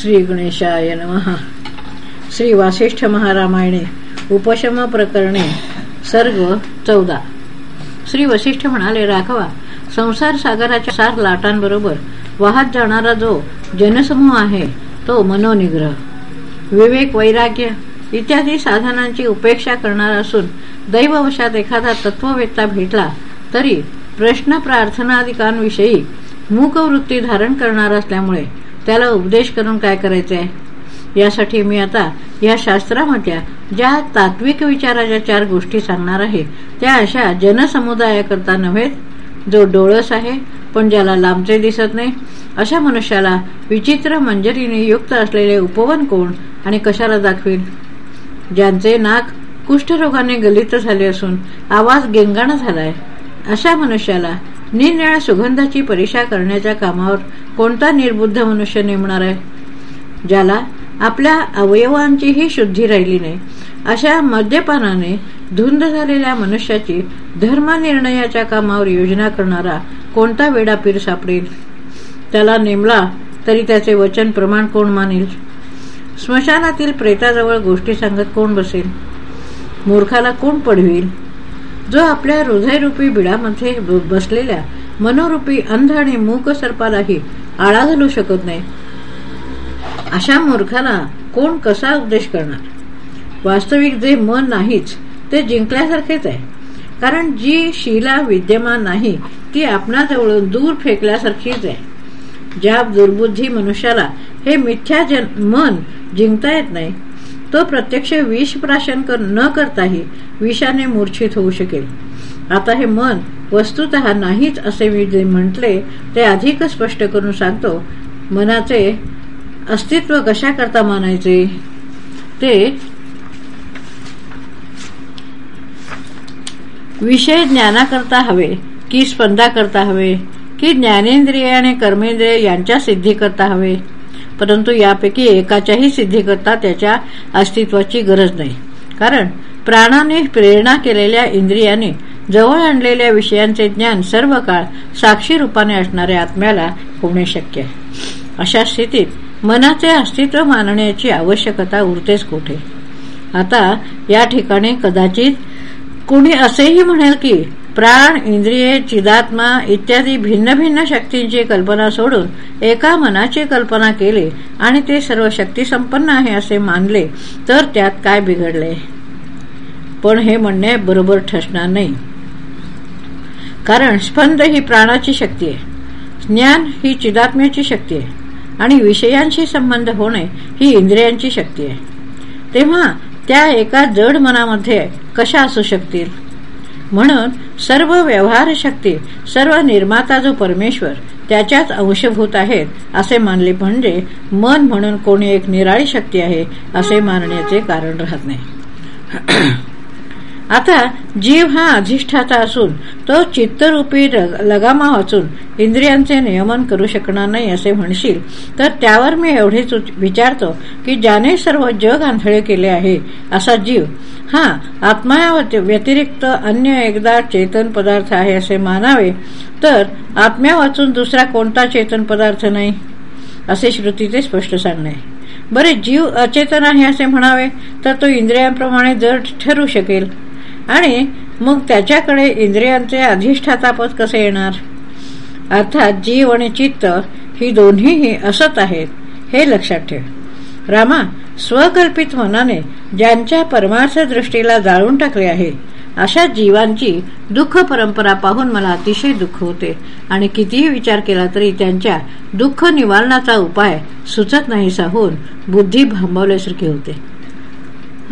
श्री गणेशाय नमः. श्री वासिष्ठ महारामायणे उपशम प्रकरणे सर्ग चौदा. श्री वसिष्ठ म्हणाले राघवा संसार सागराच्या सात लाटांबरोबर वाहत जाणारा जो जनसमूह आहे तो मनोनिग्रह विवेक वैराग्य इत्यादी साधनांची उपेक्षा करणारा असून दैववशात एखादा तत्ववेत्ता भेटला तरी प्रश्न प्रार्थनादिकांविषयी मूकवृत्ती धारण करणार असल्यामुळे त्याला उपदेश करून काय करायचे आहे यासाठी मी आता या शास्त्रामधल्या ज्या तात्विक विचाराच्या चार गोष्टी सांगणार आहे त्या अशा जनसमुदायाकरता नव्हे जो डोळस आहे पण ज्याला लांबचे दिसत नाही अशा मनुष्याला विचित्र मंजरीने युक्त असलेले उपवन कोण आणि कशाला दाखवील? ज्यांचे नाक कुष्ठरोगाने गलित झाले असून आवाज गेंगाणा झालाय अशा मनुष्याला निरनिळ्या सुगंधाची परीक्षा करण्याच्या कामावर कोणता निर्बुद्ध मनुष्य नेमणार आहे? ज्याला आपल्या अवयवांचीही शुद्धी राहिली नाही अशा मद्यपानाने धुंद झालेल्या मनुष्याची धर्मनिर्णयाच्या कामावर योजना करणारा कोणता वेडापीर सापडेल? त्याला नेमला तरी त्याचे वचन प्रमाण कोण मानेल? स्मशानातील प्रेताजवळ गोष्टी सांगत कोण बसेल? मूर्खाला कोण पडवेल? जो आपल्या हृदयरूपी बिडामध्ये बसलेल्या मनोरूपी अंध आणि मूक सर्पालाही आळा घालू शकत नाही. अशा मूर्खाला कोण कसा उपदेश करणार? वास्तविक जे मन नाहीच ते जिंकल्यासारखेच आहे. कारण जी शिला विद्यमान नाही ती आपणाजवळून दूर फेकल्यासारखीच आहे. ज्या दुर्बुद्धी मनुष्याला हे मिथ्या मन जिंकता येत नाही तो प्रत्यक्ष विष प्राशन न करताही विषाने मूर्छित होऊ शकेल. आता हे मन वस्तुत नाहीच असे मी जे म्हटले ते अधिक स्पष्ट करून सांगतो. मनाचे अस्तित्व कशा करता मानायचे? ते विषय ज्ञानाकरता हवे की स्पंदा करता हवे की ज्ञानेंद्रिय आणि कर्मेंद्रिय यांच्या सिद्धी करता हवे? परंतु यापैकी एकाच्याही सिद्धीकरता त्याच्या अस्तित्वाची गरज नाही. कारण प्राणाने प्रेरणा केलेल्या इंद्रियाने जवळ आणलेल्या विषयांचे ज्ञान सर्व काळ साक्षी रूपाने असणाऱ्या आत्म्याला होणे शक्य आहे. अशा स्थितीत मनाचे अस्तित्व मानण्याची आवश्यकता उरतेच कुठे? आता या ठिकाणी कदाचित कुणी असेही म्हणेल की प्राण इंद्रिये चिदात्मा इत्यादी भिन्न भिन्न शक्तींची कल्पना सोडून एका मनाची कल्पना केली आणि ते सर्व शक्ती संपन्न आहे असे मानले तर त्यात काय बिघडले? पण हे म्हणणे बरोबर ठसणार नाही. कारण स्पंद ही प्राणाची शक्ती आहे ज्ञान ही चिदात्म्याची शक्ती आहे आणि विषयांशी संबंध होणे ही इंद्रियांची शक्ती आहे. तेव्हा त्या एका जड मनामध्ये कशा असू शकतील? म्हणून सर्व व्यवहार शक्ती सर्व निर्माता जो परमेश्वर त्याच्याच अंशभूत आहेत असे मानले म्हणजे मन म्हणून कोणी एक निराळी शक्ती आहे असे मानण्याचे कारण राहत नाही. आता जीव हा अधिष्ठाता असून तो चित्तरूपी लगामा वाचून इंद्रियांचे नियमन करू शकणार नाही असे म्हणशील तर त्यावर मी एवढेच विचारतो की ज्याने सर्व जग आंधळे केले आहे असा जीव हा आत्मा व्यतिरिक्त अन्य एकदा चेतन पदार्थ आहे असे मानावे तर आत्म्या वाचून दुसरा कोणता चेतन पदार्थ नाही? असे श्रुतीचे स्पष्ट सांगणे. बरे जीव अचेतन आहे असे म्हणावे तर तो इंद्रियांप्रमाणे जर ठरू शकेल. आणि मग त्याच्याकडे इंद्रियांचे अधिष्ठातापद कसे येणार? अर्थात जीव आणि चित्त ही दोन्हीही असत आहेत हे लक्षात ठेव. रामा स्वकल्पित मनाने ज्यांच्या परमार्थ दृष्टीला जाळून टाकले आहे अशा जीवांची दुःख परंपरा पाहून मला अतिशय दुःख होते आणि कितीही विचार केला तरी त्यांच्या दुःख निवारणाचा उपाय सुचत नाहीसा होऊन बुद्धी भांबवल्यासारखी होते.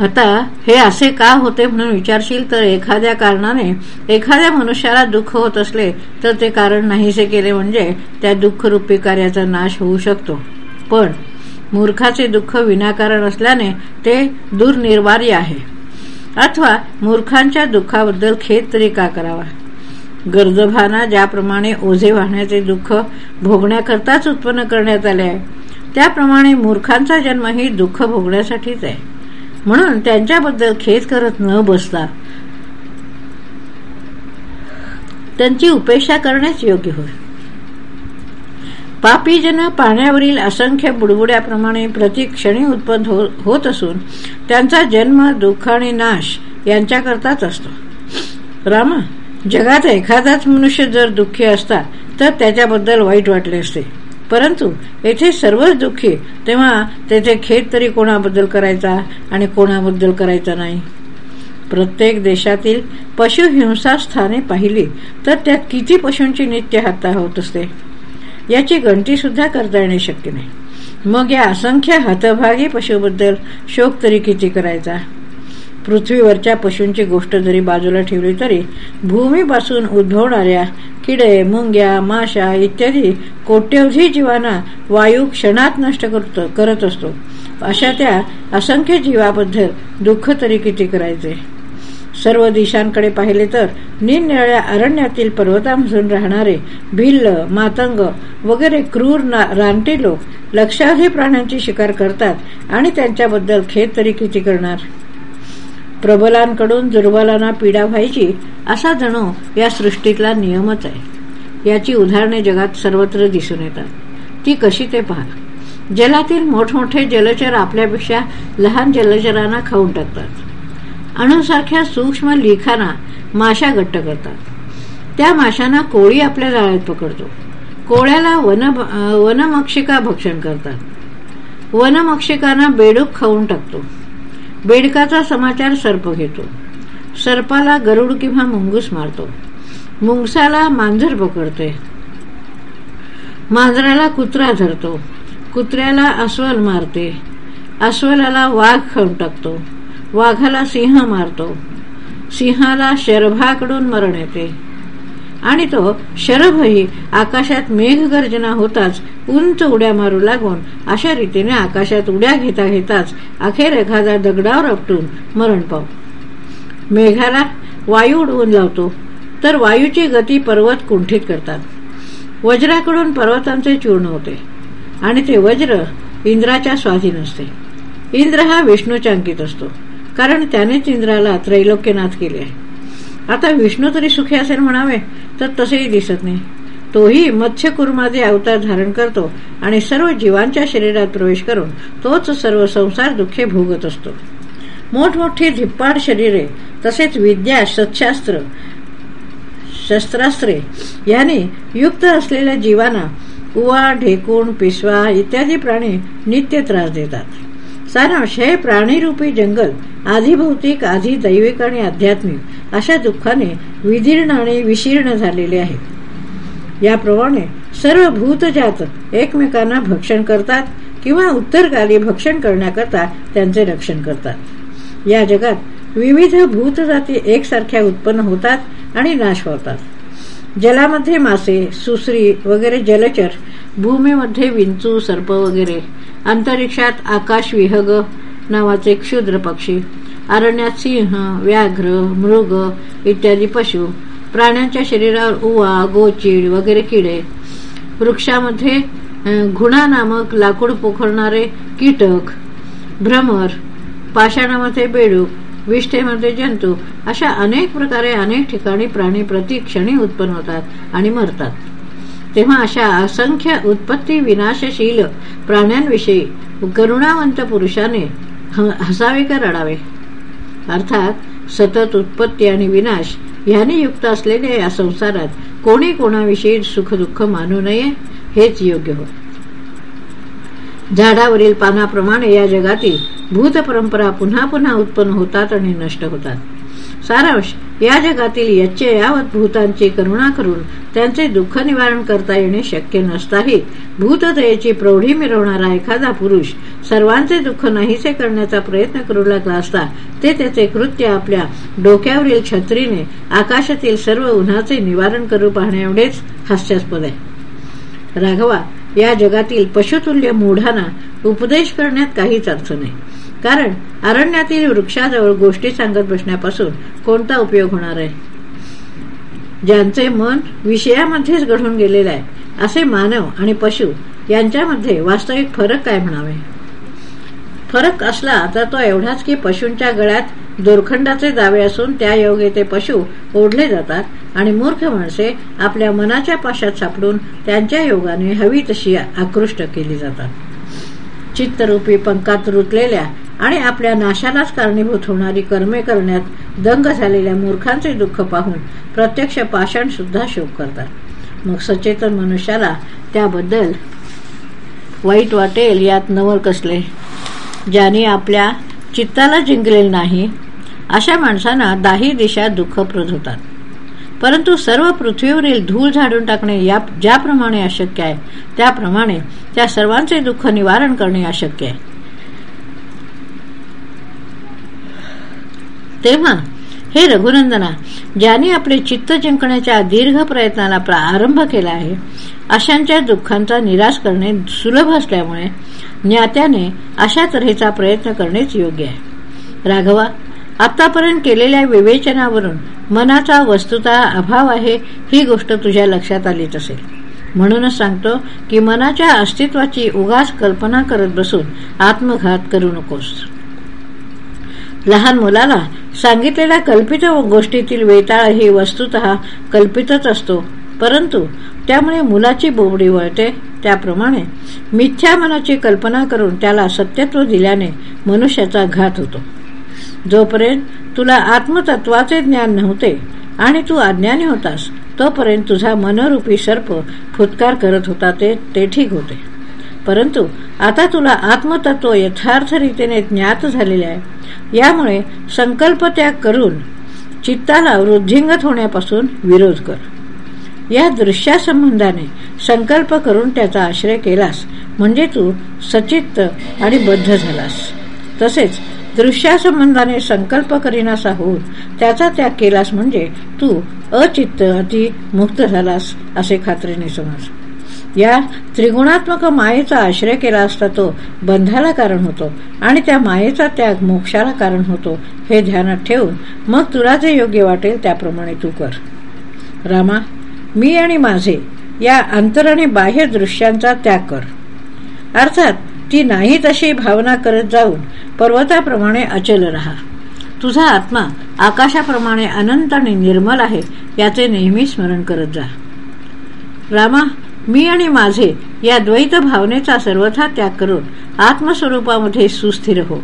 आता हे असे का होते म्हणून विचारशील तर एखाद्या कारणाने एखाद्या मनुष्याला दुःख होत असले तर ते कारण नाहीसे केले म्हणजे त्या दुःखरूपी कार्याचा नाश होऊ शकतो. पण मूर्खाचे दुःख विनाकारण असल्याने ते दुर्निर्वार्य आहे. अथवा मूर्खांच्या दुःखाबद्दल खेद तरी का करावा? गरजभाना ज्याप्रमाणे ओझे वाहण्याचे दुःख भोगण्याकरताच उत्पन्न करण्यात आले आहे त्याप्रमाणे मूर्खांचा जन्मही दुःख भोगण्यासाठीच आहे. म्हणून त्यांच्याबद्दल खेद करत न बसता त्यांची उपेक्षा करण्यास योग्य होय. पापीजन पाण्यावरील असंख्य बुडबुड्याप्रमाणे प्रतिक्षणी उत्पन्न हो, होत असून त्यांचा जन्म दुःख आणि नाश यांच्याकरताच असतो. रामा जगात एखादाच मनुष्य जर दुःखी असता तर त्याच्याबद्दल वाईट वाटले असते. परंतु येथे सर्वच दुःखी तेव्हा तेथे खेद तरी कोणाबद्दल करायचा आणि कोणाबद्दल करायचा नाही. प्रत्येक देशातील पशुहिंसा स्थाने पाहिली तर त्यात किती पशूंची नित्य हत्या होत असते? याची गणती सुद्धा करता येणे शक्य नाही. मग या असंख्य हतभागी पशुबद्दल शोक तरी किती करायचा? पृथ्वीवरच्या पशूंची गोष्ट जरी बाजूला ठेवली तरी भूमीपासून उद्भवणाऱ्या किडे मुंग्या माशा इत्यादी कोट्यवधी जीवांना वायू क्षणात नष्ट करत असतो. अशा त्या असंख्य जीवाबद्दल दुःख तरी किती करायचे? सर्व दिशांकडे पाहिले तर निरनिळ्या अरण्यातील पर्वतामधून राहणारे भिल्ल मातंग वगैरे क्रूर रानटी लोक लक्षावधी प्राण्यांची शिकार करतात आणि त्यांच्याबद्दल खेद तरी किती करणार? प्रबलांकडून दुर्बलांना पीडा व्हायची असा जणू या सृष्टीतला नियमच आहे. याची उदाहरणे जगात सर्वत्र दिसून येतात. ती कशी ते पहा. जलातील मोठमोठे जलचर आपल्यापेक्षा लहान जलचरांना खाऊन टाकतात. अणुसारख्या सूक्ष्म लिखाना माशा घट्ट करतात. त्या माशांना कोळी आपल्या जाळ्यात पकडतो. कोळ्याला वन वनमक्षिका भक्षण करतात. वनमक्षिकांना बेडूक खाऊन टाकतो. बेडकाचा समाचार सर्प घेतो. सर्पाला गरुड किंवा मुंगूस मारतो. मुंगसाला मांजर पकडते. मांजराला कुत्रा धरतो. कुत्र्याला अस्वल मारते. अस्वलाला वाघ खाऊन टाकतो. वाघाला सिंह मारतो. सिंहाला शरभाकडून मरण येते. आणि तो शरभही आकाशात मेघगर्जना होताच उंच उड्या मारू लागून अशा रीतीने आकाशात उड्या घेता घेताच अखेर एखादा दगडावर आपटून मरण पाव मेघाला वायू उडवून लावतो. तर वायूची गती पर्वत कुंठित करतात. वज्राकडून पर्वतांचे चूर्ण होते. आणि ते वज्र इंद्राच्या स्वाधीन असते. इंद्र हा विष्णूच्या अंकित असतो. कारण त्यानेच इंद्राला त्रैलोक्यनाथ केले आहे. आता विष्णू तरी सुखी असेल म्हणावे. तर तसेही दिसत नाही. तोही मत्स्यकुर्माचे अवतार धारण करतो आणि सर्व जीवांच्या शरीरात प्रवेश करून तोच सर्व संसार दुःखे भोगत असतो. मोठमोठी धिप्पाड शरीरे तसेच विद्या सत्शास्त्र शस्त्रास्त्रे यांनी युक्त असलेल्या जीवांना कुवा ढेकूण पिसवा इत्यादी प्राणी नित्य त्रास देतात. सारांश हे प्राणीरूपी जंगल आधी भौतिक आधी दैविक आणि आध्यात्मिक अशा दुःखाने विदीर्ण आणि विशीर्ण झालेले आहेत. याप्रमाणे सर्व भूतजात एकमेकांना भक्षण करतात किंवा उत्तरकाली भक्षण करण्याकरता त्यांचे रक्षण करतात. या जगात विविध भूतजाती एकसारख्या उत्पन्न होतात आणि नाश होतात. जलामध्ये मासे सुसरी वगैरे जलचर भूमीमध्ये विंचू सर्प वगैरे. अंतरिक्षात आकाश विहग नावाचे क्षुद्र पक्षी. अरण्यात सिंह व्याघ्र मृग इत्यादी पशु. प्राण्यांच्या शरीरावर उवा गोचिड वगैरे किडे. वृक्षामध्ये घुणा नामक लाकूड पोखरणारे कीटक भ्रमर पाषाणामध्ये बेडूक विष्ठेमध्ये जंतू अशा अनेक प्रकारे अनेक ठिकाणी प्राणी प्रतिक्षणी उत्पन्न होतात आणि मरतात. तेव्हा अशा असंख्य उत्पत्ती विनाशशील प्राण्यांविषयी करुणावंत पुरुषाने हसावे का रडावे? अर्थात सतत उत्पत्ती आणि विनाश ह्याने युक्त असलेल्या या संसारात कोणी कोणाविषयी सुखदुःख मानू नये हेच योग्य हो झाडावरील पानाप्रमाणे या जगातील भूत परंपरा पुन्हा पुन्हा उत्पन्न होतात आणि नष्ट होतात. सारांश या जगातील याचे यावत भूतांची करुणा करून त्यांचे दुःख निवारण करता येणे शक्य नसताही भूतदयेची प्रौढी मिरवणारा एखादा पुरुष सर्वांचे दुःख नाहीसे करण्याचा प्रयत्न करू लागला असता ते त्याचे कृत्य आपल्या डोक्यावरील छत्रीने आकाशातील सर्व उन्हाचे निवारण करू पाहणे एवढेच हास्यास्पद आहे. राघवा या जगातील पशुतुल्य मूढांना उपदेश करण्यात काहीच अर्थ नाही. कारण अरण्यातील वृक्षाजवळ गोष्टी सांगत बसण्यापासून कोणता उपयोग होणार आहे? ज्यांचे मन विषयामध्येच घडून गेलेले आहे असे मानव आणि पशु यांच्यामध्ये वास्तविक फरक काय म्हणावे? फरक असला तर तो एवढाच की पशूंच्या गळ्यात दोरखंडाचे दावे असून त्या योगे ते पशु ओढले जातात आणि मूर्ख माणसे आपल्या मनाच्या पाशात सापडून त्यांच्या योगाने हवी तशी आकृष्ट केली जातात. चित्तरूपी पंकात रुतलेल्या आणि आपल्या नाशालाच कारणीभूत होणारी कर्मे करण्यात दंग झालेल्या मूर्खांचे दुःख पाहून प्रत्यक्ष पाषाण सुद्धा शोक करतात. मग सचेतन मनुष्याला त्याबद्दल वाईट वाटेल यात नवर कसले? ज्याने आपल्या चित्ताला जिंकलेले नाही अशा माणसांना दाही दिशा दुःखप्रद होतात परंतु सर्व पृथ्वीवरील धूळ झाडून टाकणे या ज्याप्रमाणे अशक्य आहे त्याप्रमाणे त्या सर्वांचे दुःख निवारण करणे अशक्य आहे. तेव्हा हे रघुनंदना ज्याने आपले चित्त जिंकण्याच्या दीर्घ प्रयत्नाला प्रारंभ केला आहे अशांच्या दुःखांचा निराश करणे सुलभ असल्यामुळे ज्ञात्याने अशा तऱ्हेचा प्रयत्न करणेच योग्य आहे. राघवा आतापर्यंत केलेल्या विवेचनावरून मनाचा वस्तुता अभाव आहे ही गोष्ट तुझ्या लक्षात आलीच असेल. म्हणूनच सांगतो की मनाच्या अस्तित्वाची उगाच कल्पना करत बसून आत्मघात करू नकोस. लहान मुलाला सांगितलेल्या कल्पित गोष्टीतील वेताळ ही वस्तुत कल्पितच असतो. परंतु त्यामुळे मुलाची बोबडी वळते. त्याप्रमाणे मिथ्या मनाची कल्पना करून त्याला सत्यत्व दिल्याने मनुष्याचा घात होतो. जोपर्यंत तुला आत्मतत्वाचे ज्ञान नव्हते आणि तू अज्ञानी होतास तोपर्यंत तुझा मनरूपी सर्प फुतकार करत होता ते ते ठीक होते. परंतु आता तुला आत्मतत्व यथार्थ रीतीने ज्ञात झालेले आहे. यामुळे संकल्प त्याग करून चित्ताला वृद्धिंगत होण्यापासून विरोध कर. या दृश्यासंबंधाने संकल्प करून त्याचा आश्रय केलास म्हणजे तू सचित्त आणि बद्ध झालास. तसेच दृश्यासंबंधाने संकल्प करीनासा होऊन त्याचा त्याग केलास म्हणजे तू अचित्त अति मुक्त झालास असे खात्रीने समज. या त्रिगुणात्मक मायेचा आश्रय केला असता तो बंधाला कारण होतो आणि त्या मायेचा त्याग मोक्षाला कारण होतो हे ध्यानात ठेवून मग तुला जे योग्य वाटेल त्याप्रमाणे तू कर. रामा मी आणि माझे या अंतर आणि बाह्य दृश्यांचा त्याग कर. अर्थात ती नाही तशी भावना करत जाऊन पर्वताप्रमाणे अचल रहा. तुझा आत्मा आकाशाप्रमाणे अनंत आणि निर्मल आहे याचे नेहमी स्मरण करत जा. रामा मी आणि माझे या द्वैत भावनेचा सर्वथा त्याग करून आत्मस्वरूपामध्ये सुस्थिर हो.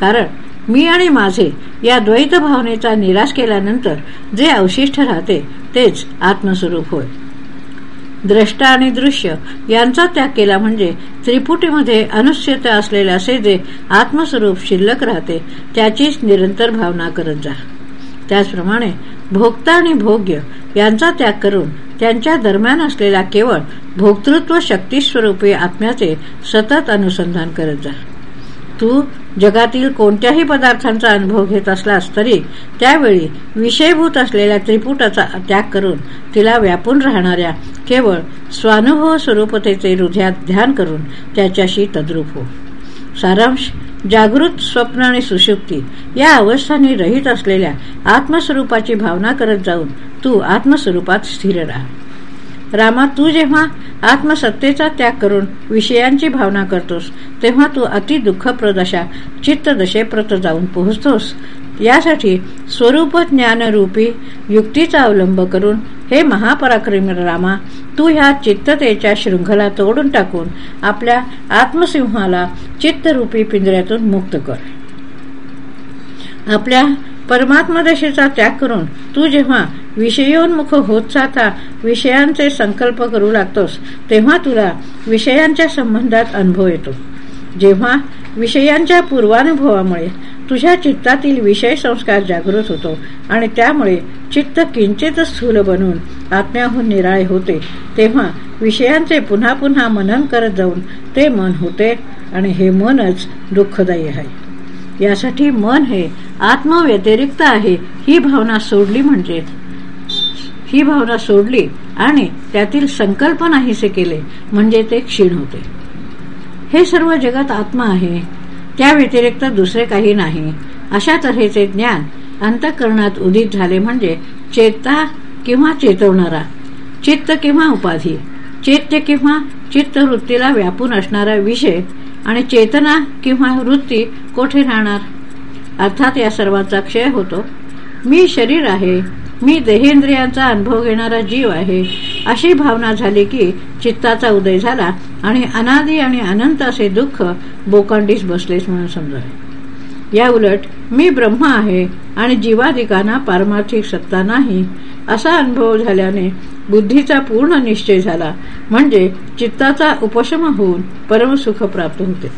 कारण मी आणि माझे या द्वैत भावनेचा निराश केल्यानंतर जे अवशिष्ट राहते तेच आत्मस्वरूप होय. द्रष्टा आणि दृश्य यांचा त्याग केला म्हणजे त्रिपुटीमध्ये अनुष्यता असलेले असे जे आत्मस्वरूप शिल्लक राहते त्याचीच निरंतर भावना करत जा. त्याचप्रमाणे भोक्ता आणि भोग्य यांचा त्याग करून त्यांच्या दरम्यान असलेल्या केवळ भोक्तृत्व शक्तीस्वरूपी आत्म्याचे सतत अनुसंधान करत जा. तू जगातील कोणत्याही पदार्थांचा अनुभव घेत असलास तरी त्यावेळी विषयभूत असलेल्या त्रिपुटाचा त्याग करून तिला व्यापून राहणाऱ्या केवळ स्वानुभव स्वरूपतेचे हृदयात ध्यान करून त्याच्याशी तद्रूप हो. सारांश जागृत स्वप्न आणि सुशुक्ती या अवस्थांनी रहित असलेल्या आत्मस्वरूपाची भावना करत जाऊन तू आत्मस्वरूपात स्थिर राहा. रामा तू जेव्हा आत्मसत्तेचा त्याग करून विषयांची भावना करतोस तेव्हा तू अति दुःखप्रद अशा चित्तदशेप्रत जाऊन पोहोचतोस. यासाठी स्वरूप ज्ञानरूपी युक्तीचा अवलंब करून हे महापराक्रमी रामा तू ह्या चित्ततेच्या शृंखला तोडून टाकून आपल्या आत्मसिंहाला चित्तरूपी पिंजऱ्यातून मुक्त कर. आपल्या परमात्मदशेचा त्याग करून तू जेव्हा विषयोन्मुख होत जाता विषयांचे संकल्प करू लागतोस तेव्हा तुला विषयांच्या संबंधात अनुभव येतो. जेव्हा विषयांच्या पूर्वानुभवामुळे तुझ्या चित्तातील विषय संस्कार जागृत होतो आणि त्यामुळे चित्त किंचित स्थूल बनून आत्म्याहून निराळे होते. तेव्हा विषयांचे पुन्हा पुन्हा मनन करत जाऊन ते मन होते आणि हे मनच दुःखदायी आहे. यासाठी मन हे आत्मव्यतिरिक्त आहे ही भावना सोडली म्हणजे. ही भावना सोडली आणि त्यातील संकल्प नाहीसे केले म्हणजे ते क्षीण होते. हे सर्व जगत आत्मा आहे. त्या व्यतिरिक्त दुसरे काही नाही. अशा तऱ्हेचे ज्ञान अंतकरणात उदित झाले म्हणजे चेता किंवा चेतवणारा चित्त किंवा उपाधी चैत्य किंवा चित्तवृत्तीला व्यापून असणारा विषय आणि चेतना किंवा वृत्ती कोठे राहणार? अर्थात या सर्वांचा क्षय होतो. मी शरीर आहे मी देहेंद्रियांचा अनुभव घेणारा जीव आहे. अशी भावना झाली की चित्ताचा उदय झाला आणि अनादी आणि अनंत असे दुःख बोकांडीस बसलेच म्हणून समजावे. या उलट मी ब्रह्म आहे आणि जीवाधिकांना पारमार्थिक सत्ता नाही. असा अनुभव झाल्याने बुद्धीचा पूर्ण निश्चय झाला. म्हणजे चित्ताचा उपशम होऊन परमसुख प्राप्त होते.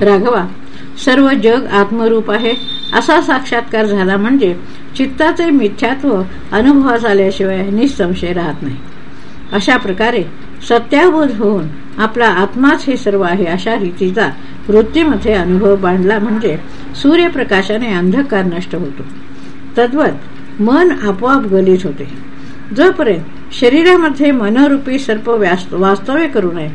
राघवा सर्व जग आत्मरूप आहे. असा साक्षात्कार झाला म्हणजे चित्ताचे मिथ्यात्व अनुभवास आल्याशिवाय निसंशय राहत नाही. अशा प्रकारे सत्याबोध होऊन आपला आत्माच हे सर्व आहे अशा रीतीचा वृत्तीमध्ये अनुभव बांधला म्हणजे सूर्यप्रकाशाने अंधकार नष्ट होतो. तद्वत मन आपोआप गलित होते. जोपर्यंत शरीरामध्ये मनरूपी सर्प वास्तव्य करू नये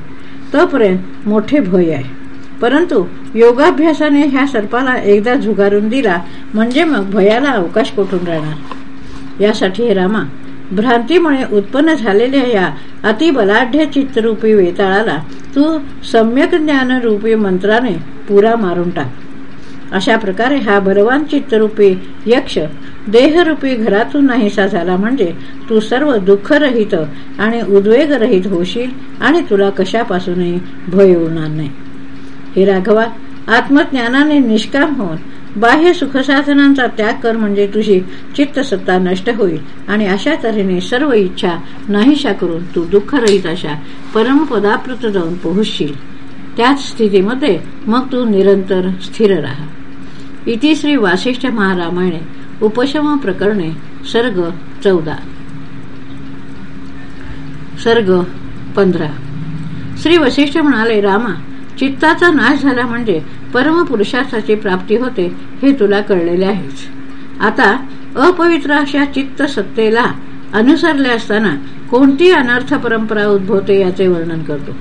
तोपर्यंत मोठे भय आहे. परंतु योगाभ्यासाने ह्या सर्पाला एकदा झुगारून दिला म्हणजे मग भयाला अवकाश कोठून राहणार? यासाठी हे रामा भ्रांतीमुळे उत्पन्न झालेल्या या अतिबलाढ्य चित्तरूपी वेताळाला तू सम्यक ज्ञानरूपी मंत्राने पुरा मारून टाक. अशा प्रकारे हा बलवान चित्तरूपी यक्ष देहरूपी घरातून नाहीसा झाला म्हणजे तू सर्व दुःखरहित आणि उद्वेगरहित होशील आणि तुला कशापासूनही भय उरणार नाही. हे राघवा आत्मज्ञानाने निष्काम होऊन बाह्य सुखसाधनांचा त्याग कर म्हणजे तुझी चित्तसत्ता नष्ट होईल. आणि अशा तऱ्हेने सर्व इच्छा नाहीशा करून तू दुःखरहित अशा परमपदाप्रत जाऊन पोहोचशील. त्याच स्थितीमध्ये मग तू निरंतर स्थिर राहा. इति श्री वासिष्ठ महारामायणे उपशम प्रकरणे सर्ग चौदा. सर्ग पंधरा. श्री वशिष्ठ म्हणाले रामा चित्ताचा नाश झाला म्हणजे परमपुरुषार्थाची प्राप्ती होते हे तुला कळलेले आहेच. आता अपवित्र अशा चित्त सत्तेला अनुसरले असताना कोणती अनर्थ परंपरा उद्भवते याचे वर्णन करतो.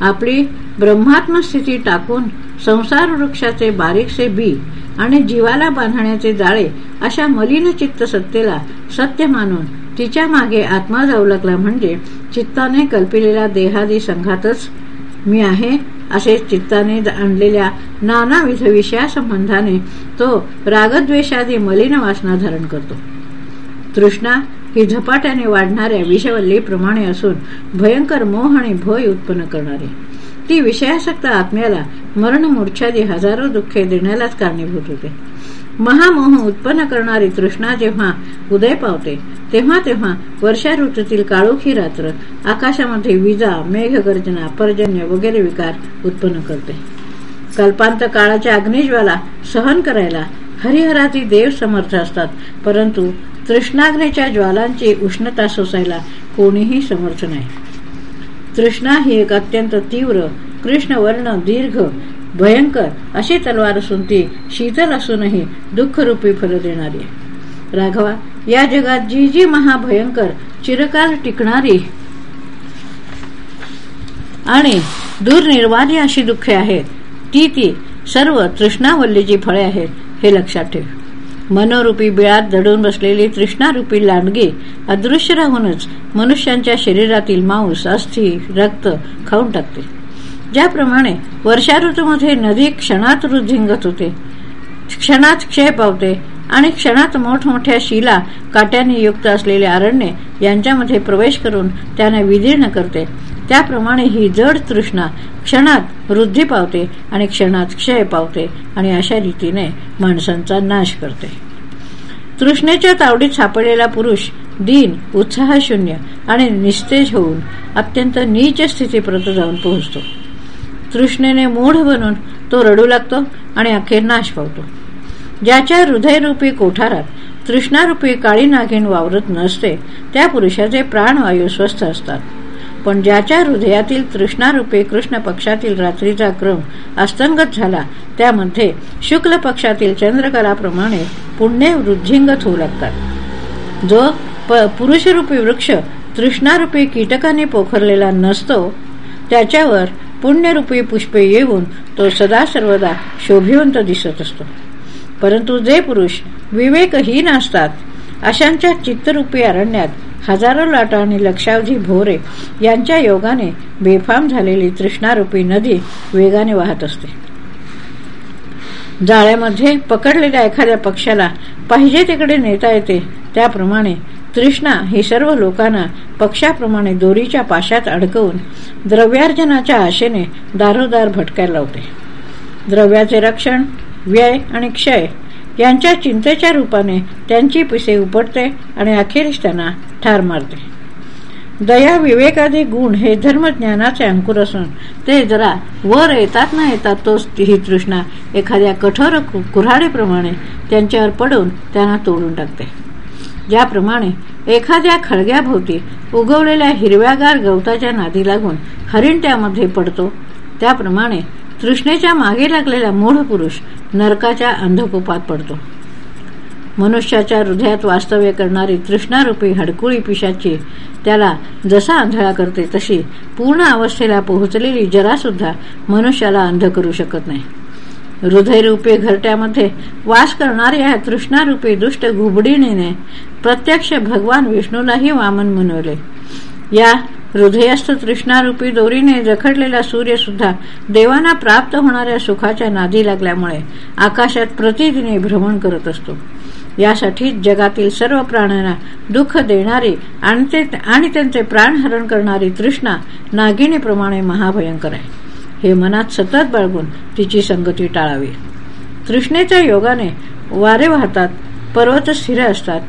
आपली ब्रह्मात्म स्थिती टाकून संसार वृक्षाचे बारीकसे बी आणि जीवाला बांधण्याचे जाळे अशा मलिन चित्त सत्तेला सत्य मानून तिच्यामागे आत्मा जाऊ लागला म्हणजे चित्ताने कल्पिलेला देहादी संघातच मी आहे असे चित्ताने आणलेल्या नानाविध विषयासंबंधाने तो रागद्वेषादी मलिन वासना धारण करतो. तृष्णा ही झपाट्याने वाढणाऱ्या विषवल्लीप्रमाणे असून भयंकर मोह आणि भय उत्पन्न करणारी. ती विषयासक्त आत्म्याला मरण मूर्छादी हजारो दुःखे देण्यालाच कारणीभूत होते. महामोह उत्पन्न करणारी तृष्णा जेव्हा उदय पावते तेव्हा तेव्हा वर्षा ऋतूतील काळोखी रात्र आकाशामध्ये विजा मेघगर्जना पर्जन्य वगैरे विकार उत्पन्न करते. कल्पांत काळाच्या अग्निज्वाला सहन करायला हरिहराती देव समर्थ असतात परंतु तृष्णाग्नेच्या ज्वालांची उष्णता सोसायला कोणीही समर्थ नाही. तृष्णा ही एक अत्यंत तीव्र कृष्णवर्ण दीर्घ भयंकर अशी तलवार असून ती शीतल असूनही दुःखरूपी फल देणारी राघवा या जगात जी जी महाभयंकर चिरकाल टिकणारी आणि दूरनिर्वाणी अशी दुःखे आहेत ती ती सर्व तृष्णावल्लीची फळे आहेत हे लक्षात ठेव. मनोरूपी बिळात दडून बसलेली तृष्णारूपी लांडगी अदृश्य राहूनच मनुष्यांच्या शरीरातील मांस अस्थि रक्त खाऊन टाकते. ज्याप्रमाणे वर्षा ऋतूमध्ये नदी क्षणात रुद्धिंगत होते. क्षणात क्षय पावते आणि क्षणात मोठमोठ्या शिला काट्याने युक्त असलेले अरण्य यांच्यामध्ये प्रवेश करून त्यांना विदीर्ण करते. त्याप्रमाणे ही जड तृष्णा क्षणात वृद्धी पावते आणि क्षणात क्षय पावते आणि अशा रीतीने माणसांचा नाश करते. तृष्णेच्या तावडीत सापडलेला पुरुष दिन उत्साहशून्य आणि निस्तेज होऊन अत्यंत नीच स्थितीपर्यंत जाऊन पोहोचतो. तृष्णेने मूढ बनून तो रडू लागतो आणि अखेर नाश पावतो. ज्याच्या हृदयरूपी कोठारात तृष्णारूपी काळी नागिन वावरत नसते त्या पुरुषाचे प्राणवायू स्वस्थ असतात. पण ज्याच्या हृदयातील तृष्णारूपी कृष्ण पक्षातील रात्रीचा क्रम अस्तंगत झाला त्यामध्ये शुक्ल पक्षातील चंद्रकलाप्रमाणे पुण्य वृद्धिंगत होऊ लागतात. जो पुरुषरूपी वृक्ष तृष्णारूपी कीटकाने पोखरलेला नसतो त्याच्यावर पुण्यरूपी पुष्पे येऊन तो सदा सर्वदा शोभिवंत दिसत असतो. परंतु जे पुरुष विवेकहीन असतात अशांच्या चित्तरूपी अरण्यात हजारो लाटा आणि लक्षावधी भोरे यांच्या योगाने बेफाम झालेली तृष्णारूपी नदी वेगाने वाहत असते. जाळ्यामध्ये पकडलेल्या एखाद्या पक्षाला पाहिजे तिकडे नेता येते त्याप्रमाणे तृष्णा ही सर्व लोकांना पक्षाप्रमाणे दोरीच्या पाशात अडकवून द्रव्यार्जनाच्या आशेने दारोदार भटकायला लावते. द्रव्याचे रक्षण व्यय आणि क्षय यांच्या चिंतेच्या रूपाने त्यांची पिसे उपटते आणि अखेरीस त्यांना ठार मारते. दया विवेकादी गुण हे धर्मज्ञानाचे अंकुर असून ते जरा वर येतात ना येतात तोच ही तृष्णा एखाद्या कठोर कुऱ्हाडीप्रमाणे त्यांच्यावर पडून त्यांना तोडून टाकते. ज्याप्रमाणे एखाद्या खळग्याभोवती उगवलेल्या हिरव्यागार गवताच्या नादी लागून हरिण त्यामध्ये पडतो. त्याप्रमाणे तृष्णेच्या मागे लागलेला मूढ पुरुष नरकाच्या अंधकोपात पडतो. मनुष्याच्या हृदयात वास्तव्य करणारी तृष्णारूपी हडकुळी पिशाची त्याला जसा आंधळा करते तशी पूर्ण अवस्थेला पोहोचलेली जरासुद्धा मनुष्याला अंध करू शकत नाही. हृदयरूपी घरट्यामध्ये वास करणाऱ्या तृष्णारूपी दुष्ट घुबडीने प्रत्यक्ष भगवान विष्णूलाही वामन म्हणवले या हृदयस्थ तृष्णारूपी दोरीने जखडलेला सूर्य सुद्धा देवांना प्राप्त होणाऱ्या सुखाच्या नादी लागल्यामुळे आकाशात प्रतिदिने भ्रमण करत असतो. यासाठी जगातील सर्व प्राण्यांना दुःख देणारी आणि त्यांचे प्राणहरण करणारी तृष्णा नागिणीप्रमाणे महाभयंकर आहे. हे मनात सतत बाळगून तिची संगती टाळावी. तृष्णेच्या योगाने वारे वाहतात पर्वत स्थिर असतात.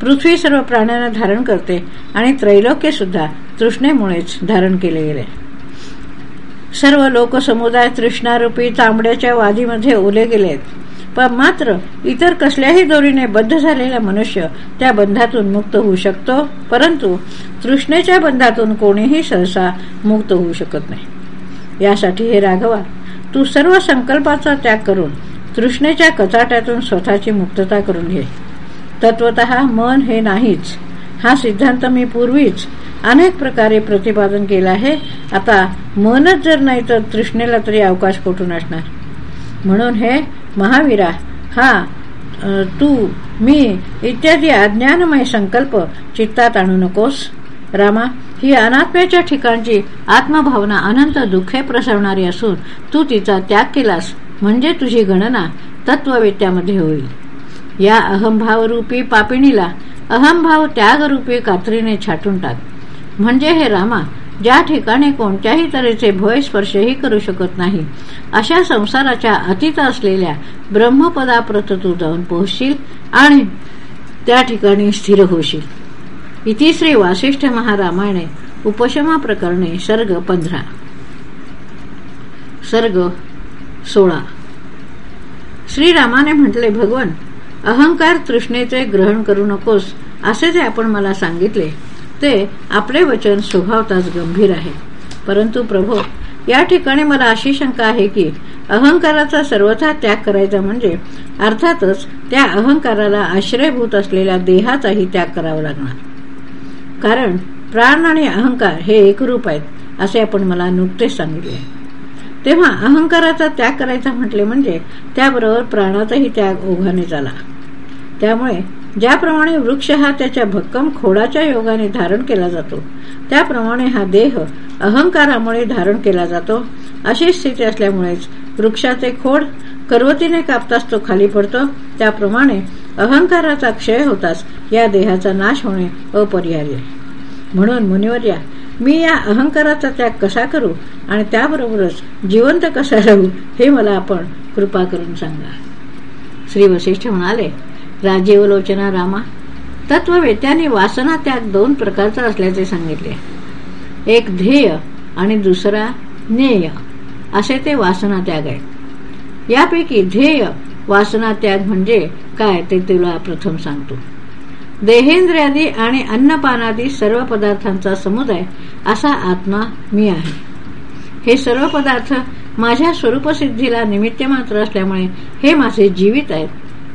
पृथ्वी सर्व प्राण्यांना धारण करते आणि त्रैलोक्य सुद्धा तृष्णेमुळेच धारण केले गेले. सर्व लोकसमुदाय तृष्णारूपी तांबड्याच्या वादीमध्ये ओले गेलेत. पण मात्र इतर कसल्याही दोरीने बद्ध झालेला मनुष्य त्या बंधातून मुक्त होऊ शकतो परंतु तृष्णेच्या बंधातून कोणीही सहसा मुक्त होऊ शकत नाही. यासाठी हे राघवा तू सर्व संकल्पाचा त्याग करून तृष्णेच्या कचाट्यातून स्वतःची मुक्तता करून घे. तत्वत मन हे नाहीच. हा सिद्धांत मी पूर्वीच अनेक प्रकारे प्रतिपादन केला आहे. आता मनच जर नाही तर तृष्णेला तरी अवकाश कोठून असणार? म्हणून हे महावीरा हा तू मी इत्यादी अज्ञानमय संकल्प चित्तात आणू नकोस. रामा ही अनात्म्याच्या ठिकाणची आत्मभावना अनंत दुःखे प्रसरणारी असून तू तिचा त्याग केलास म्हणजे तुझी गणना तत्ववेत्यामध्ये होईल. या अहमभावरूपी पापिणीला अहमभाव त्यागरूपी कात्रीने छाटून टाक. म्हणजे हे रामा ज्या ठिकाणी कोणत्याही तऱ्हेचे भय स्पर्शही करू शकत नाही अशा संसाराच्या अतीत असलेल्या ब्रह्मपदाप्रत तू जाऊन पोहोचशील आणि त्या ठिकाणी स्थिर होशील. इति श्री वासिष्ठ महारामायणे उपशमा प्रकरणे सर्ग पंधरा. सर्ग सोळा. श्रीरामाने म्हटले भगवान अहंकार तृष्णेचे ग्रहण करू नकोस असे जे आपण मला सांगितले ते आपले वचन स्वभावताच गंभीर आहे. परंतु प्रभो या ठिकाणी मला अशी शंका आहे की अहंकाराचा सर्वथा त्याग करायचा म्हणजे अर्थातच त्या अहंकाराला आश्रयभूत असलेल्या देहाचाही त्याग करावा लागणार. कारण प्राण आणि अहंकार हे एकरूप आहेत असे आपण मला नुकतेच सांगितले. तेव्हा अहंकाराचा त्याग करायचा म्हटले म्हणजे त्याबरोबर प्राणाचाही त्याग ओघाने झाला. त्यामुळे ज्याप्रमाणे वृक्ष हा त्याच्या भक्कम खोडाच्या योगाने धारण केला जातो त्याप्रमाणे हा देह अहंकारामुळे धारण केला जातो अशी स्थिती असल्यामुळेच वृक्षाचे खोड करवतीने कापताच तो खाली पडतो त्याप्रमाणे अहंकाराचा क्षय होताच या देहाचा नाश होणे अपरिहार्य. म्हणून मुनिवर्या मी या अहंकाराचा त्याग कसा करू आणि त्याबरोबरच जिवंत कसा राहू हे मला आपण कृपा करून सांगा. श्री वशिष्ठ म्हणाले राजीवलोचना रामा तत्ववेत्याने वासना त्याग दोन प्रकारचा असल्याचे सांगितले. एक ध्येय आणि दुसरा ज्ञेय असे ते वासना त्याग आहेत. यापैकी ध्येय वासना त्याग म्हणजे काय ते तुला प्रथम सांगतो. देहेंद्र्यादी आणि अन्नपानादी सर्व पदार्थांचा समुदाय असा आत्मा मी आहे. हे सर्व पदार्थ माझ्या स्वरूपसिद्धीला निमित्त मात्र असल्यामुळे हे माझे जीवित आहेत.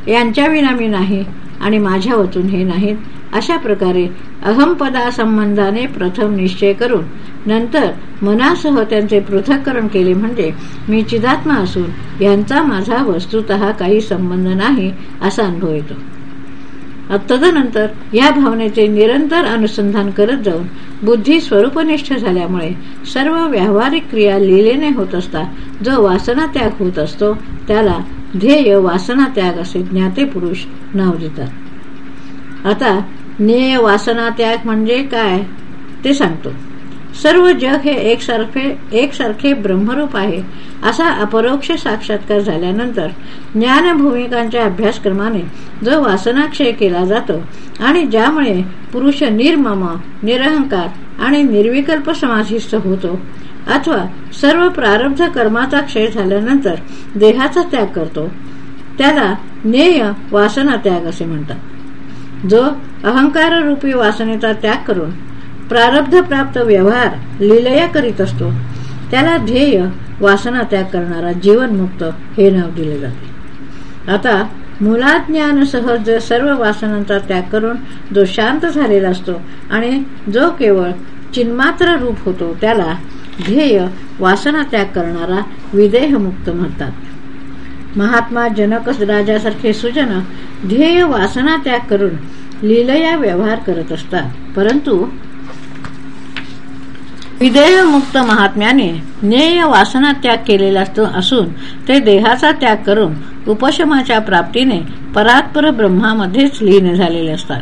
यांच्याविना मी नाही आणि माझ्या वचून हे नाहीत. अशा प्रकारे अहमपदासंबंधाने प्रथम निश्चय करून नंतर मनासह त्यांचे पृथक्करण केले म्हणजे मी चिदात्मा असून यांचा माझा वस्तुत काही संबंध नाही असा अनुभव येतो. तदनंतर या भावनेचे निरंतर अनुसंधान करत जाऊन बुद्धी स्वरूपनिष्ठ झाल्यामुळे सर्व व्यावहारिक क्रिया लिलेने होत असता जो वासना त्याग होत असतो त्याला ध्येय वासना त्याग असे ज्ञाते पुरुष नाव देतात. आता ज्ञेय वासना त्याग म्हणजे काय ते सांगतो. सर्व जग हे एकसारखे एकसारखे ब्रह्मरूप आहे असा अपरोक्ष साक्षात्कार झाल्यानंतर ज्ञान भूमिकांच्या अभ्यासक्रमाने जो वासनाक्षय केला जातो आणि ज्यामुळे पुरुष निर्मम निरहंकार आणि निर्विकल्प समाधीस्थ होतो अथवा सर्व प्रारब्ध कर्माचा क्षय झाल्यानंतर देहाचा त्याग करतो. त्याला नेय वासना त्याग असे म्हणतात. जो अहंकार रूपी वासनेचा त्याग करून प्रारब्ध प्राप्त व्यवहार लिलया करीत असतो त्याला ध्येय वासना त्याग करणारा जीवनमुक्त हे नाव दिले जाते. आता मुलात सहज सर्व वासनांचा त्याग करून जो शांत झालेला असतो आणि जो केवळ चिन्मात्र रूप होतो त्याला ध्येय वासना त्याग करणारा विदेहमुक्त म्हणतात. महात्मा जनक राजासारखे सुजन ध्येय वासना त्याग करून लिलया व्यवहार करत असतात. परंतु विधेयमुक्त महात्म्याने ज्ञेय वासना त्याग केलेला असून ते देहाचा त्याग करून उपशमाच्या प्राप्तीने परात्पर ब्रह्मामध्येच लीन झालेले असतात.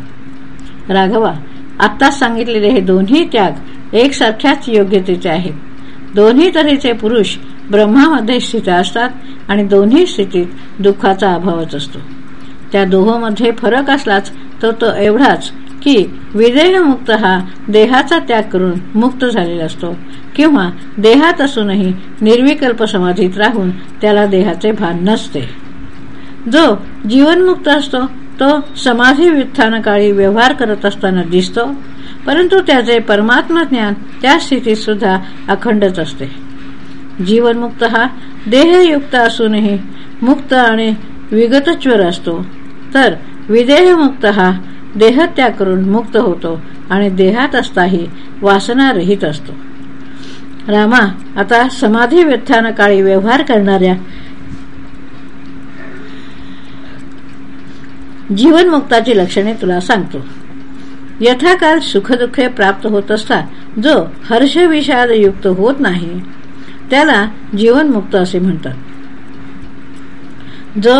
राघवा आत्ताच सांगितलेले हे दोन्ही त्याग एकसारख्याच योग्यतेचे आहेत दोन्ही तऱ्हेचे पुरुष ब्रह्मामध्ये स्थित असतात आणि दोन्ही स्थितीत दुःखाचा अभावच असतो. त्या दोहोमध्ये फरक असलाच तर तो एवढाच की विदेहमुक्त हा देहाचा त्याग करून मुक्त झालेला असतो किंवा देहात असूनही निर्विकल्प समाधीत राहून त्याला देहाचे भान नसते. जो जीवनमुक्त असतो तो समाधी व्युत्थानकाळी व्यवहार करत असताना दिसतो परंतु त्याचे परमात्मा ज्ञान त्या स्थितीत सुद्धा अखंडच असते. जीवनमुक्त हा देहयुक्त असूनही मुक्त आणि विगतच्वर असतो. तर विदेहमुक्त हा देहत्याग करून मुक्त होतो आणि देहात असताही वासनारहित असतो. रामा आता समाधी व्यथान काळी व्यवहार करणाऱ्या जीवनमुक्ताची लक्षणे तुला सांगतो. यथाकाल सुखदुःखे प्राप्त होत असतात जो हर्षविषाद युक्त होत नाही त्याला जीवनमुक्त असे म्हणतात. जो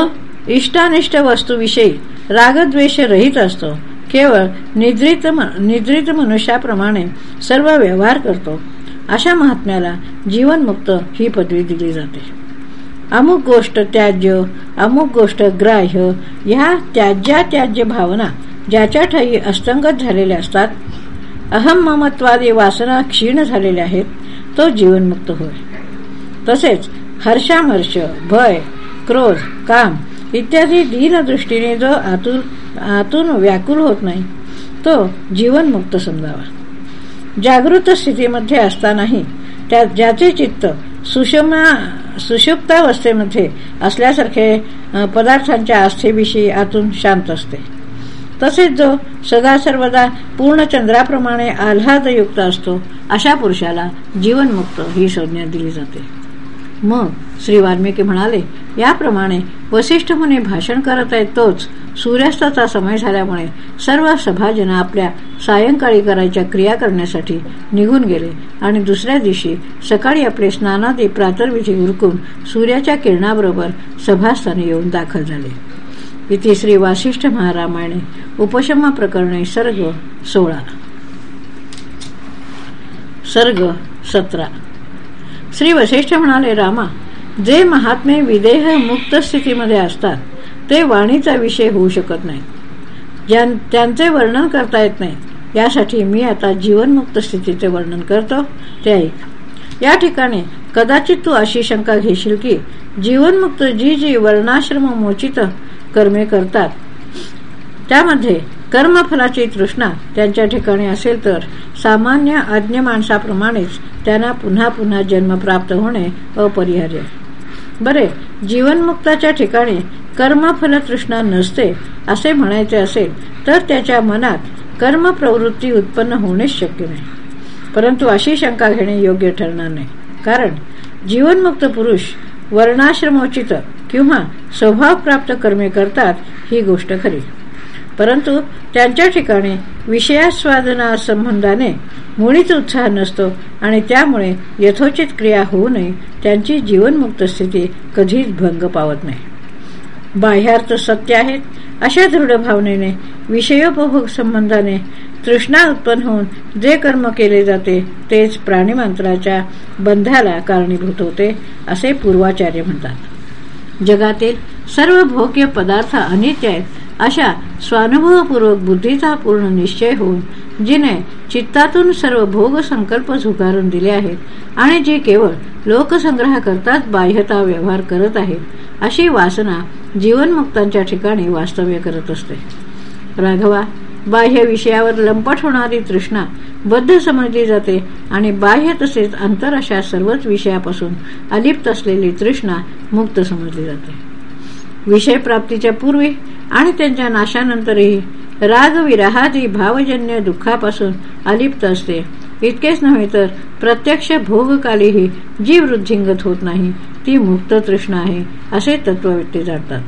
इष्टानिष्ट वस्तूविषयी रागद्वेष रहित असतो केवळ निद्रित निद्रित मनुष्याप्रमाणे सर्व व्यवहार करतो अशा महात्म्याला जीवनमुक्त ही पदवी दिली जाते. अमुक गोष्ट त्याज्य अमुक गोष्ट ग्राह्य ह्या त्याज्या त्याज्य भावना ज्याच्या ठाई अस्तंगत झालेल्या असतात अहममत्वादी वासना क्षीण झालेल्या आहेत तो जीवनमुक्त होय. तसेच हर्षामर्ष भय क्रोध काम इत्यादी दीनदृष्टीने जो आतून आतून व्याकुल होत नाही तो जीवनमुक्त समजावा. जागृत स्थितीमध्ये असतानाही त्या ज्याचे चित्त सुषमा सुषुप्तावस्थेमध्ये असल्यासारखे पदार्थांच्या आस्थेविषयी आतून शांत असते. तसेच जो सदा सर्वदा पूर्ण चंद्राप्रमाणे आल्हादयुक्त असतो अशा पुरुषाला जीवनमुक्त ही संज्ञा दिली जाते. मग श्री वाल्मिकी म्हणाले याप्रमाणे वसिष्ठ मुनी भाषण करत आहेत तोच. सूर्यास्ताचा समय झाल्यामुळे सर्व सभाजन आपल्या सायंकाळी करायच्या क्रिया करण्यासाठी निघून गेले आणि दुसऱ्या दिवशी सकाळी आपले स्नानादी प्रातर्विधी उरकून सूर्याच्या किरणाबरोबर सभास्थानी येऊन दाखल झाले. इथे श्री वासिष्ठ महारामाने उपशमा प्रकरणे सर्ग सोळा. सर्ग सतरा. श्री वशिष्ठ म्हणाले रामा जे महात्मे विदेह मुक्त स्थितीमध्ये असतात ते वाणीचा विषय होऊ शकत नाही त्यांचे वर्णन करता येत नाही. यासाठी मी आता जीवनमुक्त स्थितीचे वर्णन करतो ते ऐक. या ठिकाणी कदाचित तू अशी शंका घेशील की जीवनमुक्त जी जी वर्णाश्रम मोचित कर्मे करतात. त्यामध्ये कर्मफलाची तृष्णा त्यांच्या ठिकाणी असेल तर सामान्य अज्ञ माणसाप्रमाणेच त्यांना पुन्हा पुन्हा जन्म प्राप्त होणे अपरिहार्य. बरे जीवनमुक्ताच्या ठिकाणी कर्मफल तृष्णा नसते असे म्हणायचे असेल तर त्याच्या मनात कर्म प्रवृत्ती उत्पन्न होणेच शक्य नाही. परंतु अशी शंका घेणे योग्य ठरणार नाही. कारण जीवनमुक्त पुरुष वर्णाश्रमोचित किंवा स्वभाव प्राप्त कर्मे करतात ही गोष्ट खरी. परंतु त्यांच्या ठिकाणी विषयास्वादना संबंधाने मुळीच उत्साह नसतो आणि त्यामुळे यथोचित क्रिया होऊ नये त्यांची जीवनमुक्त स्थिती कधीच भंग पावत नाही. बाह्यार्थ सत्य आहेत अशा दृढ भावनेने विषयोपभोग संबंधाने तृष्णा उत्पन्न होऊन जे कर्म केले जाते तेच प्राणीमांत्राच्या बंधाला कारणीभूत होते असे पूर्वाचार्य म्हणतात. जगातील सर्व भोग्य पदार्थ अनित्य आहेत अशा स्वानुभवपूर्वक बुद्धीचा पूर्ण निश्चय होऊन जिने चित्तातून सर्व भोग संकल्प झुकारून दिले आहेत आणि जे केवळ लोकसंग्रह करताच बाह्यता व्यवहार करत आहेत अशी वासना जीवनमुक्तांच्या ठिकाणी वास्तव्य करत असते. राघवा बाह्य विषयावर लंपट होणारी तृष्णा बद्ध समजली जाते आणि बाह्य तसेच अंतर अशा सर्वच विषयापासून अलिप्त असलेली तृष्णा मुक्त समजली जाते. विषय प्राप्तीच्या पूर्वी आणि त्यांच्या नाशानंतरही रागविराहादी भावजन्य दुःखापासून अलिप्त असते. इतकेच नव्हे तर प्रत्यक्ष भोगकालीही जी वृद्धिंगत होत नाही ती मुक्त तृष्णा आहे असे तत्ववेत्ते जाणतात.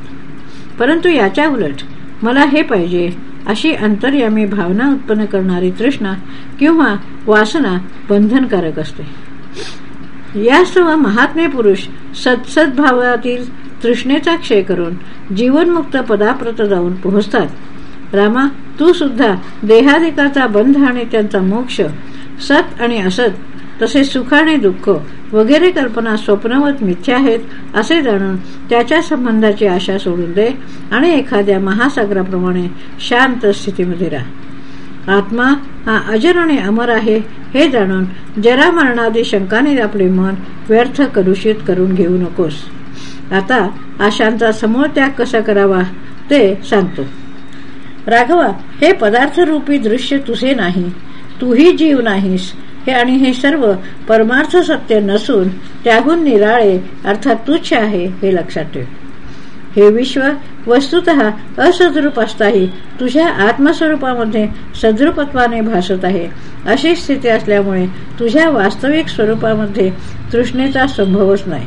परंतु याच्या उलट मला हे पाहिजे अशी अंतर्यामी भावना उत्पन्न करणारी तृष्णा किंवा वासना बंधनकारक असते. सर्व महात्मे पुरुष सत्सद्भावातील तृष्णेचा क्षय करून जीवनमुक्त पदाप्रत जाऊन पोहोचतात. रामा तू सुद्धा देहादिकाचा बंध आणि त्यांचा मोक्ष सत आणि असत तसेच सुख आणि दुःख वगैरे कल्पना स्वप्नवत मिथ्या आहेत असे जाणून त्याच्या संबंधाची आशा सोडून दे आणि एखाद्या महासागराप्रमाणे शांत स्थितीमध्ये राहा. आत्मा हा अजर आणि अमर आहे हे जाणून जरा मरणादी शंकाने आपले मन व्यर्थ कलुषित करून घेऊ नकोस. आता आशांचा समूळ त्याग कसा करावा ते सांगतो. राघवा हे पदार्थ रूपी दृश्य तुझे नाही तूही जीव नाहीस हे आणि हे सर्व परमार्थ सत्य नसून त्याहून निराळे अर्थात तुच्छ आहे हे लक्षात ठेव. हे विश्व वस्तुत असद्रूप असताही तुझ्या आत्मस्वरूपामध्ये सद्रुपत्वाने भासत आहे. अशी स्थिती असल्यामुळे तुझ्या वास्तविक स्वरूपामध्ये तृष्णेचा संभवच नाही.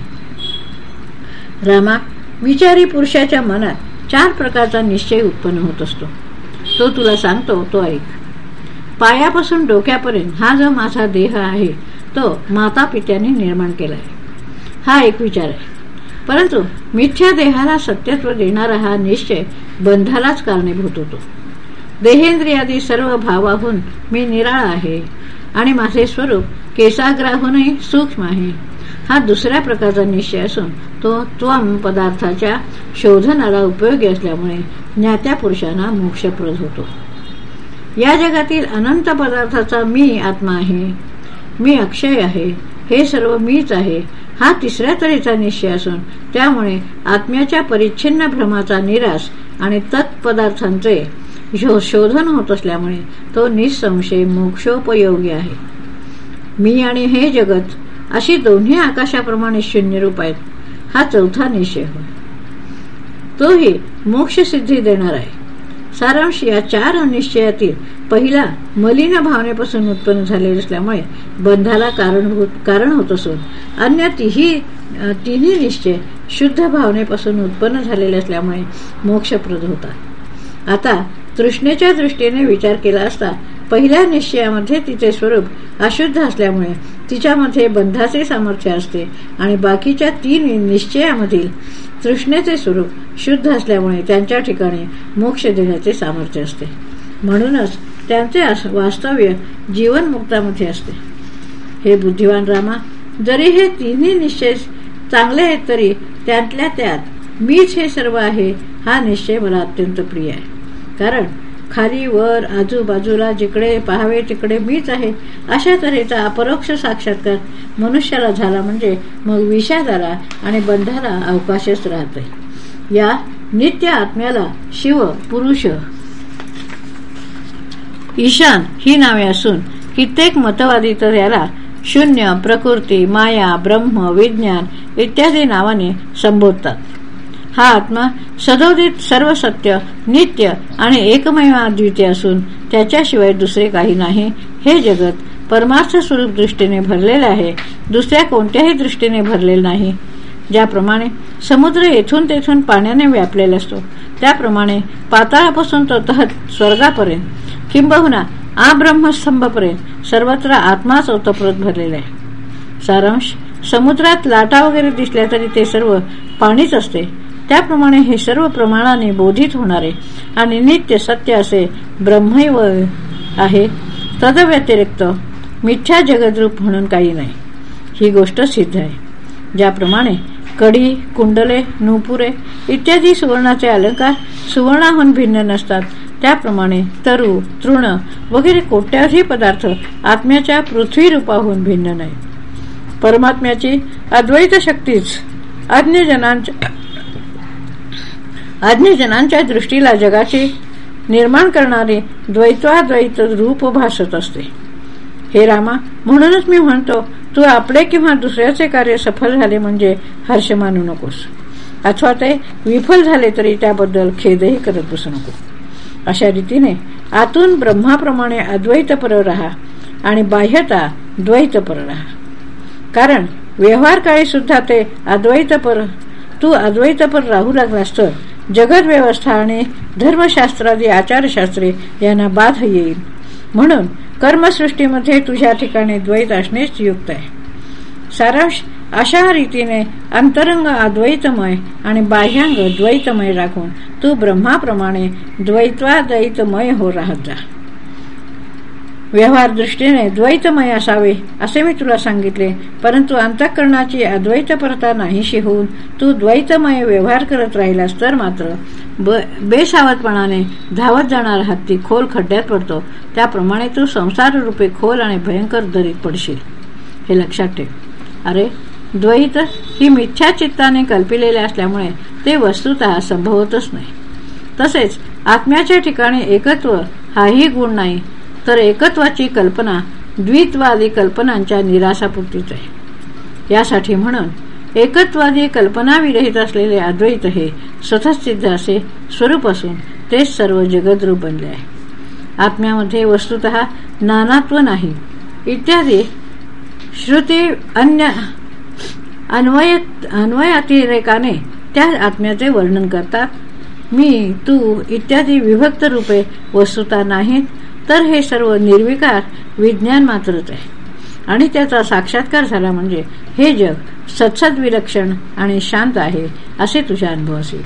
रामा विचारी पुरुषाच्या मनात चार प्रकारचा निश्चय उत्पन्न होत असतो. तो तुला सांगतो तो ऐक. पायापासून डोक्यापर्यंत हा जो माझा देह आहे तो माता पित्याने निर्माण केला आहे हा एक विचार आहे. परंतु मिथ्या देहाला सत्यत्व देणारा हा निश्चय बंधालाच कारणीभूत होतो. देहेंद्रियादी सर्व भावाहून मी निराळा आहे आणि माझे स्वरूप केसाग्राहूनही सूक्ष्म आहे. हा दुसऱ्या प्रकारचा निश्चय असून तो त्वम पदार्थाच्या शोधनाला उपयोगी असल्यामुळे ज्ञात्या पुरुषांना मोक्षप्रद होतो. या जगातील अनंत पदार्थाचा मी आत्मा आहे. मी अक्षय आहे. हे सर्व मीच आहे. हा तिसऱ्या तऱ्हेचा निश्चय असून त्यामुळे आत्म्याच्या परिच्छिन्न भ्रमाचा निराश आणि तत्पदार्थांचे शोधन होत असल्यामुळे तो निसंशय मोक्षोपयोगी आहे. मी आणि हे जगत अशी दोन्ही आकाशाप्रमाणे शून्य रूप आहेत. हा चौथा निश्चय होय. तोही मोक्षसिद्धी देणार आहे. सारांश या चार निश्चयातील पहिला मलिन भावनेपासून उत्पन्न झालेले असल्यामुळे बंधाला कारणभूत हो-, कारण होत असून अन्य तिही तिन्ही निश्चय शुद्ध भावनेपासून उत्पन्न झालेले असल्यामुळे मोक्षप्रद होतात. आता तृष्णेच्या दृष्टीने विचार केला असता पहिल्या निश्चयामध्ये तिचे स्वरूप अशुद्ध असल्यामुळे तिच्यामध्ये बंधाचे सामर्थ्य असते आणि बाकीच्या तीन निश्चयामधील तृष्णेचे स्वरूप शुद्ध असल्यामुळे त्यांच्या ठिकाणी मोक्ष देण्याचे सामर्थ्य असते. म्हणूनच त्यांचे वास्तव्य जीवनमुक्तामध्ये असते. हे बुद्धिवान रामा जरी हे तिन्ही निश्चय चांगले आहेत तरी त्यातल्या त्यात मीच हे सर्व आहे हा निश्चय मला अत्यंत प्रिय आहे. कारण खाली वर आजूबाजूला जिकडे पाहावे तिकडे मीच आहे. अशा तऱ्हेचा अपरोक्ष साक्षात्कार मनुष्याला झाला म्हणजे मग विषादाला आणि बंधाला अवकाशच राहते या नित्य आत्म्याला शिव पुरुष ईशान ही नावे असून कित्येक मतवादी तर याला शून्य प्रकृती माया ब्रह्म विज्ञान इत्यादी नावाने संबोधतात. हा आत्मा सदोदित सर्व सत्य नित्य आणि एकमेव द्वितीय असून त्याच्याशिवाय दुसरे काही नाही. हे जगत परमार्थ स्वरूप दृष्टीने भरलेले आहे दुसऱ्या कोणत्याही दृष्टीने भरलेले नाही. ज्याप्रमाणे समुद्र येथून तेथून पाण्याने व्यापलेला असतो त्याप्रमाणे पाताळापासून तो तहत स्वर्गापर्यंत किंबहुना आब्रह्मस्तंभपर्यंत सर्वत्र आत्माच ओतप्रत भरलेला आहे. सारांश समुद्रात लाटा वगैरे दिसल्या तरी ते सर्व पाणीच असते. त्याप्रमाणे हे सर्व प्रमाणाने बोधित होणारे आणि नित्य सत्य असे ब्रह्मैव आहे तदव्यतिरिक्त मिथ्या जगद्रूप म्हणून काही नाही. ही गोष्ट सिद्ध आहे. ज्याप्रमाणे कडी कुंडले नुपुरे इत्यादी सुवर्णाचे अलंकार सुवर्णाहून भिन्न नसतात त्याप्रमाणे तरु तृण वगैरे कोट्यावधी पदार्थ आत्म्याच्या पृथ्वी रूपाहून भिन्न नाही. परमात्म्याची अद्वैत शक्तीच अज्ञजनांच्या अज्ञजनांच्या दृष्टीला जगाची निर्माण करणारे द्वैत्वाद्वैत रूप भासत असते. हे रामा म्हणूनच मी म्हणतो तू आपले किंवा दुसऱ्याचे कार्य सफल झाले म्हणजे हर्ष मानू नकोस. अथवा ते विफल झाले तरी त्याबद्दल खेदही करत बसू नको. अशा रीतीने आतून ब्रह्माप्रमाणे अद्वैतपर राहा आणि बाह्यता द्वैतपर राहा. कारण व्यवहार काळी सुद्धा ते अद्वैतपर तू अद्वैतपर राहू लागलास तर जगतव्यवस्था आणि धर्मशास्त्रादी आचारशास्त्रे यांना बाध येईल. म्हणून कर्मसृष्टीमध्ये तुझ्या ठिकाणी द्वैत असणेच युक्त आहे. सारांश अशा रीतीने अंतरंग अद्वैतमय आणि बाह्यांग द्वैतमय राखून तू ब्रह्माप्रमाणे द्वैत्वाद्वैतमय हो राहत जा. व्यवहार दृष्टीने द्वैतमय असावे असे मी तुला सांगितले. परंतु अंतःकरणाची अद्वैतपरता नाहीशी होऊन तू द्वैतमय व्यवहार करत राहिलास तर मात्र. बेसावतपणाने धावत जाणार हत्ती खोल खड्ड्यात पडतो. त्याप्रमाणे तू संसार रूपे खोल आणि भयंकर दरीत पडशील. हे लक्षात ठेव. अरे द्वैत ही मिथ्या चित्ताने कल्पिलेले असल्यामुळे ते वस्तुत संभवतच नाही. तसेच आत्म्याच्या ठिकाणी एकत्व हाही गुण नाही. तर एकत्वाची कल्पना द्वित्वादी कल्पनांच्या निराशापुरतीच आहे. यासाठी म्हणून एकत्वादी कल्पनाविरहित असलेले अद्वैत हे स्वतःसिद्ध असे स्वरूप असून तेच सर्व जगद्रूप बनले आहे. आत्म्यामध्ये वस्तुत नानात्व नाही. इत्यादी श्रुती अन्य अन्वय अन्वयातिरेकाने त्या आत्म्याचे वर्णन करतात. मी तू इत्यादी विभक्त रूपे वस्तुता नाहीत. तर हे सर्व निर्विकार विज्ञान मात्रच आहे. आणि त्याचा साक्षात्कार झाला म्हणजे हे जग सत्सद विलक्षण आणि शांत आहे असे तुझ्या अनुभव असेल.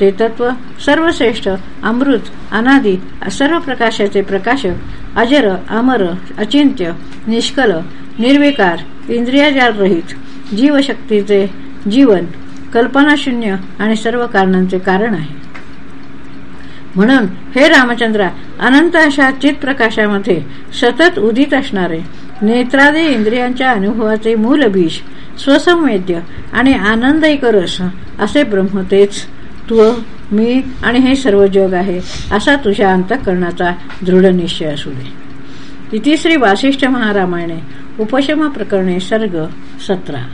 ते तत्व सर्वश्रेष्ठ अमृत अनादी सर्व प्रकाशाचे प्रकाशक अजर अमर अचिंत्य निष्कल निर्विकार इंद्रियाजार रहित जीवशक्तीचे जीवन कल्पनाशून्य आणि सर्व कारणांचे कारण आहे. म्हणून हे रामचंद्रा अनंत अशा चितप्रकाशामध्ये सतत उदित असणारे नेत्रादी इंद्रियांच्या अनुभवाचे मूल बीज स्वसंवेद्य आणि आनंदयक रस असे ब्रह्म तेच. तू मी आणि हे सर्व जग आहे असा तुझ्या अंतकरणाचा दृढ निश्चय असू दे. इतिश्री वासिष्ठ महारामायणे उपशमा प्रकरणे सर्ग सतरा.